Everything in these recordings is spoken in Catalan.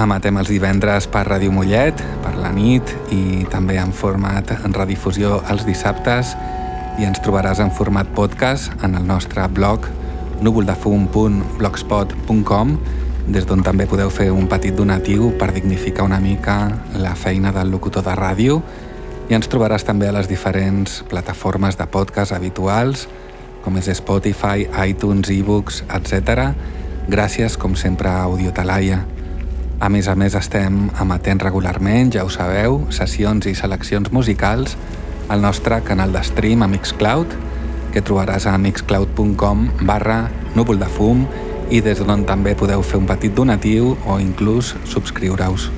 Emetem els divendres per Ràdio Mollet, per la nit i també en format en redifusió els dissabtes i ens trobaràs en format podcast en el nostre blog núvoldefum.blogspot.com des d'on també podeu fer un petit donatiu per dignificar una mica la feina del locutor de ràdio i ens trobaràs també a les diferents plataformes de podcast habituals com és Spotify, iTunes, ebooks, etc. Gràcies, com sempre, a Audiotalaia. A més a més estem emetent regularment, ja ho sabeu, sessions i seleccions musicals al nostre canal de stream a Mixcloud, que trobaràs a mixcloud.com barra núvol de fum i des d'on també podeu fer un petit donatiu o inclús subscriure-us.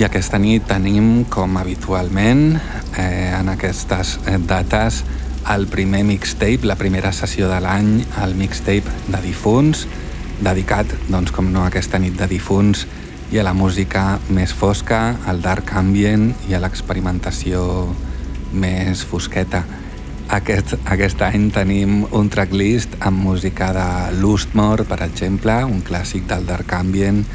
I aquesta nit tenim, com habitualment, eh, en aquestes eh, dates, el primer mixtape, la primera sessió de l'any, el mixtape de difunts, dedicat, doncs, com no, a aquesta nit de difunts i a la música més fosca, al dark ambient i a l'experimentació més fosqueta. Aquest, aquest any tenim un tracklist amb música de Lustmore, per exemple, un clàssic del dark ambient,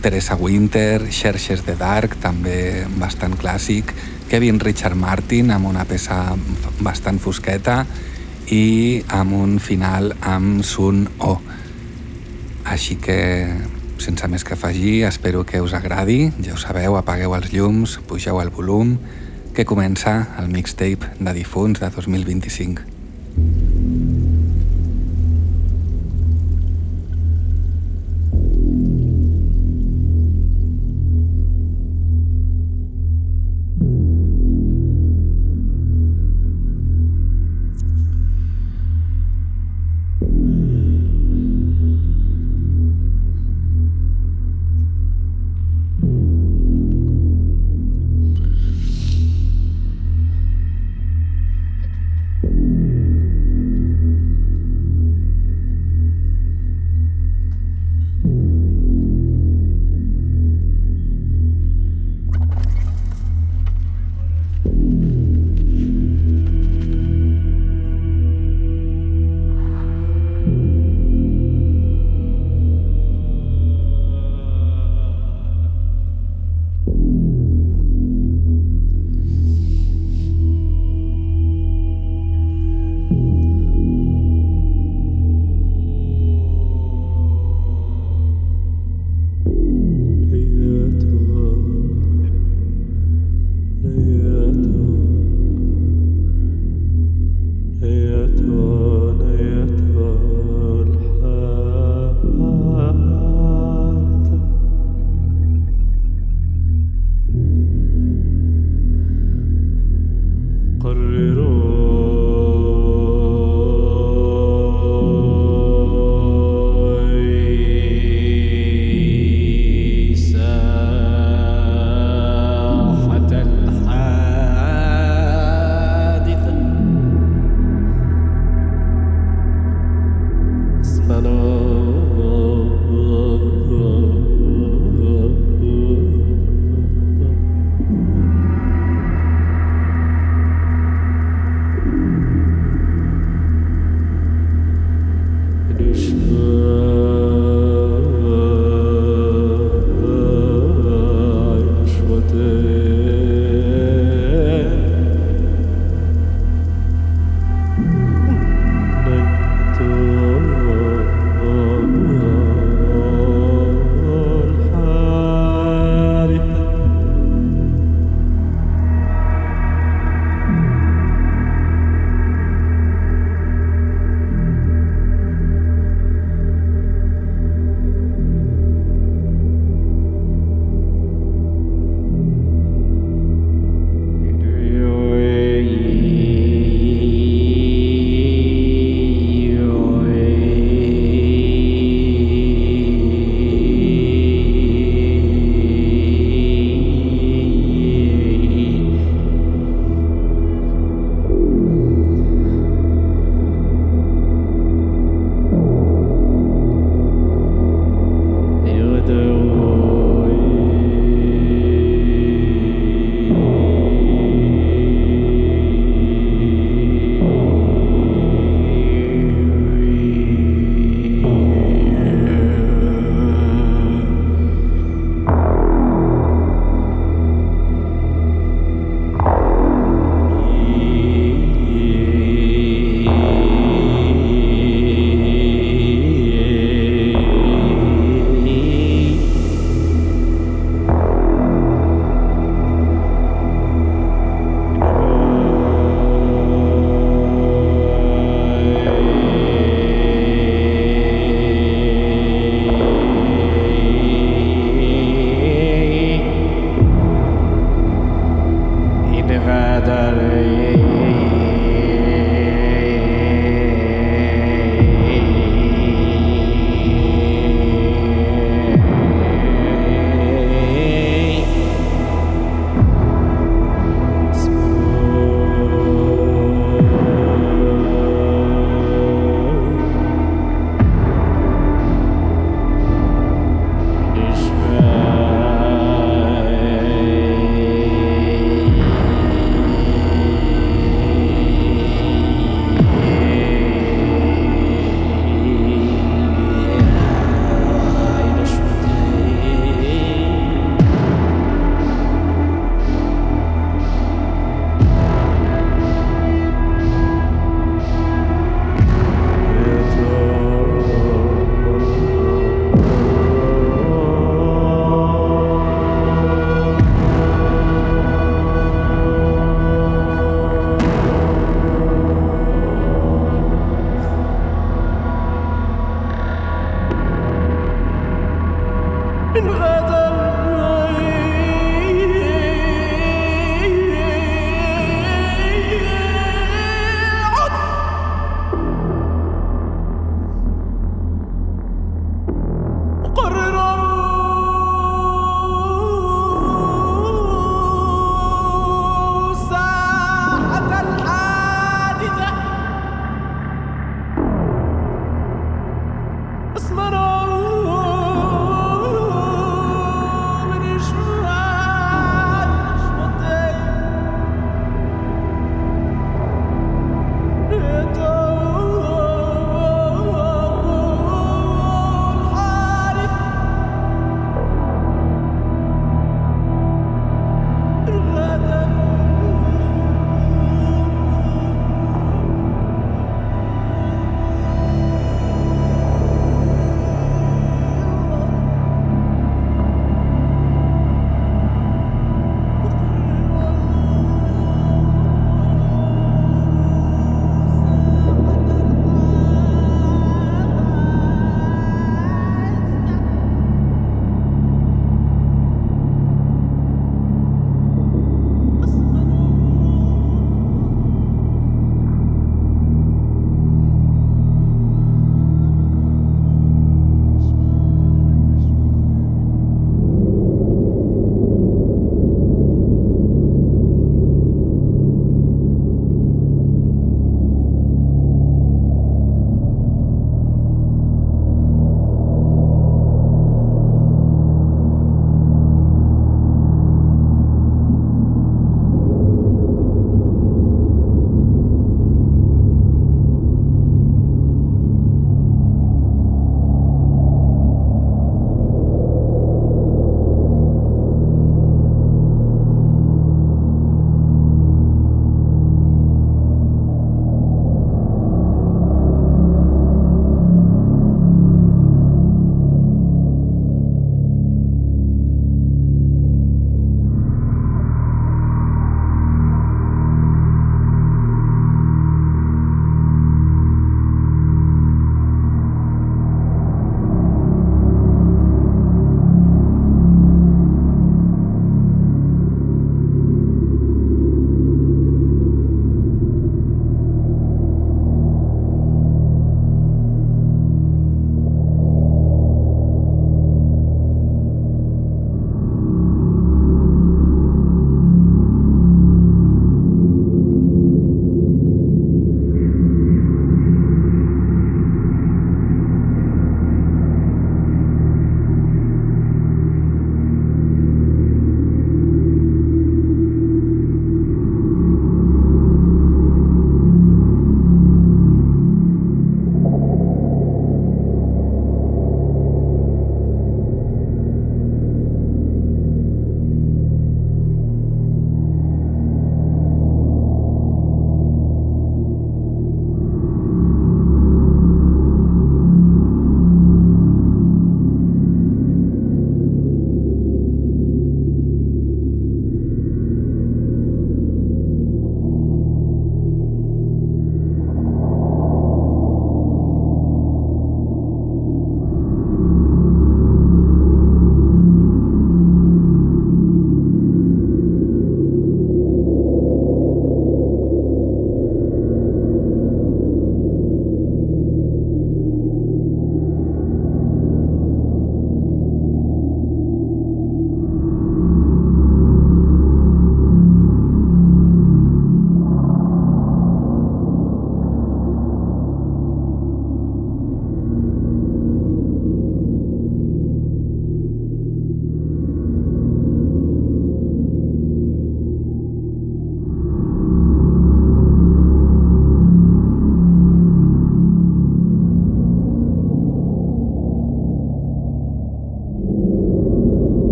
Teresa Winter, Xerxes de Dark, també bastant clàssic, Kevin Richard Martin amb una peça bastant fosqueta i amb un final amb Sun O. Així que, sense més que afegir, espero que us agradi. Ja ho sabeu, apagueu els llums, pugeu el volum, que comença el mixtape de difunts de 2025.